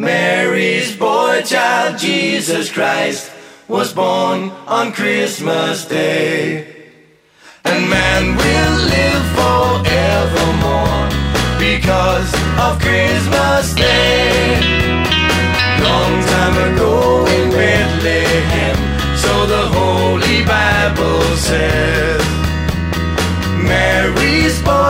Mary's boy child, Jesus Christ, was born on Christmas Day. And man will live forevermore because of Christmas Day. Long time ago in Bethlehem, so the Holy Bible says. Mary's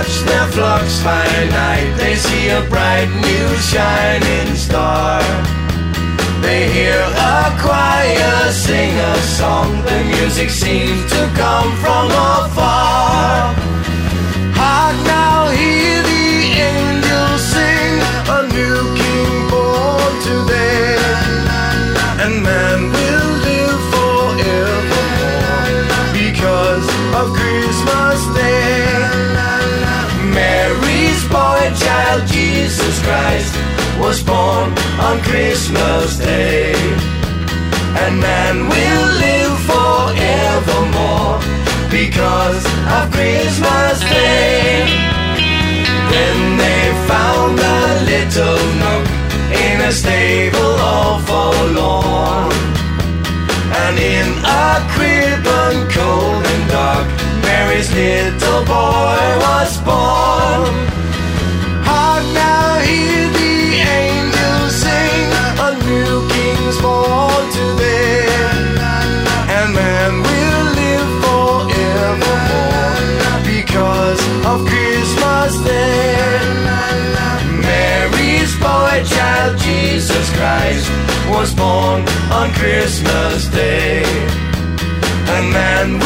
Watch their flocks by night, they see a bright new shining star. They hear a choir sing a song, the music seems to come from afar. Child, Jesus Christ, was born on Christmas Day. And man will live forevermore because of Christmas Day. Then they found a little nook in a stable all forlorn. And in a crib cold and dark, Mary's little Christmas Mary's boy child, Jesus Christ, was born on Christmas Day. And man